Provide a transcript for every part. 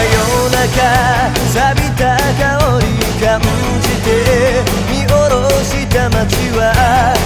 夜中錆びた香り感じて見下ろした街は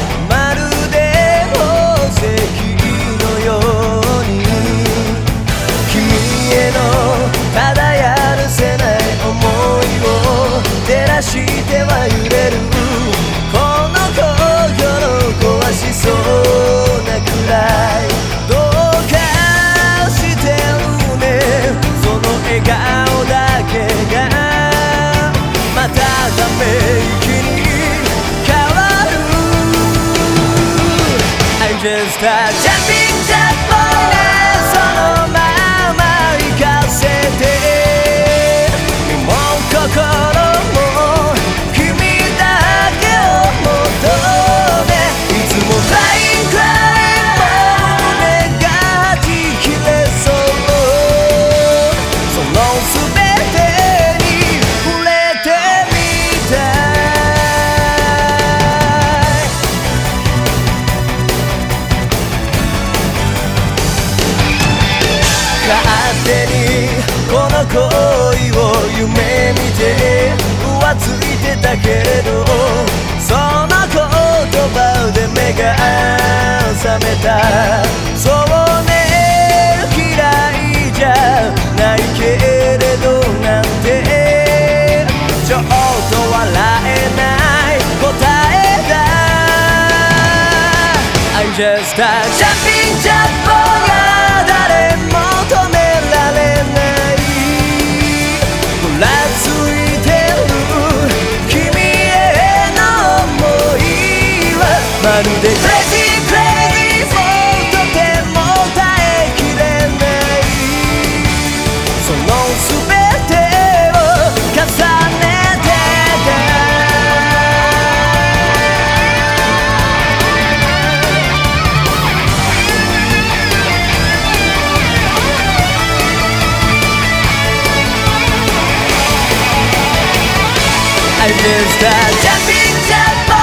just a jumping 手にこの恋を夢見て浮ついてたけれどその言葉で目が覚めたそうね嫌いじゃないけれどなんてちょっと笑えない答えだ I'm just a jumping jump boy Life is that jumping jump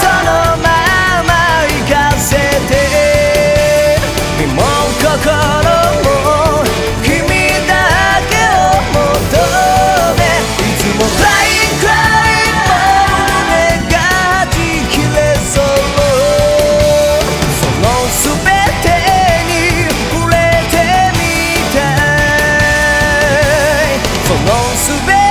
そのまま行かせて身も心も君だけを求めい。つも Crying Crying 切れそうそのすべてに触れてみたい。そのすべて